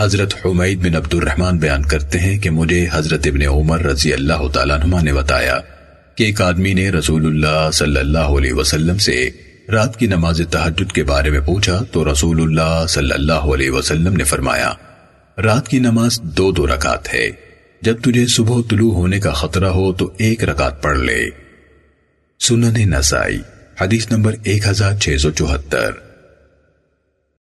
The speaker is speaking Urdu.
حضرت حمید بن عبد الرحمن بیان کرتے ہیں کہ مجھے حضرت ابن عمر رضی اللہ تعالیٰ عنہ نے بتایا کہ ایک آدمی نے رسول اللہ صلی اللہ علیہ وسلم سے رات کی نماز تحجد کے بارے میں پوچھا تو رسول اللہ صلی اللہ علیہ وسلم نے فرمایا، رات کی نماز دو دو رکعت ہے، جب تجھے صبح طلوع ہونے کا خطرہ ہو تو ایک رکعت پڑھ لے۔ سنن نسائی، حدیث نمبر ایک ہزار چھ سو چوہتر۔